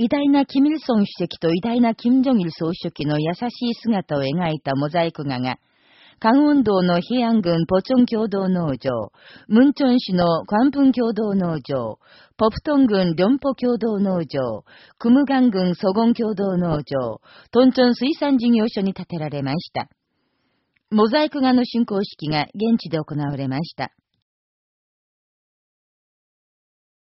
偉大なキミルソン主席と偉大なキム・ジョギル総書記の優しい姿を描いたモザイク画が、関運動の平安軍ポチョン共同農場、ムンチョン市のクンプン共同農場、ポプトン郡リョンポ共同農場、クムガン郡ソゴン共同農場、トンチョン水産事業所に建てられました。モザイク画の竣工式が現地で行われました。